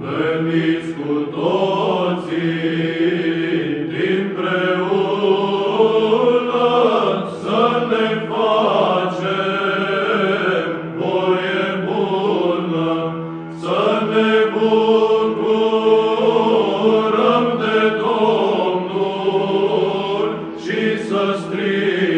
Veniți cu toții dinpreună să ne facem voie bună, să ne bucurăm de Domnul și să strigăm.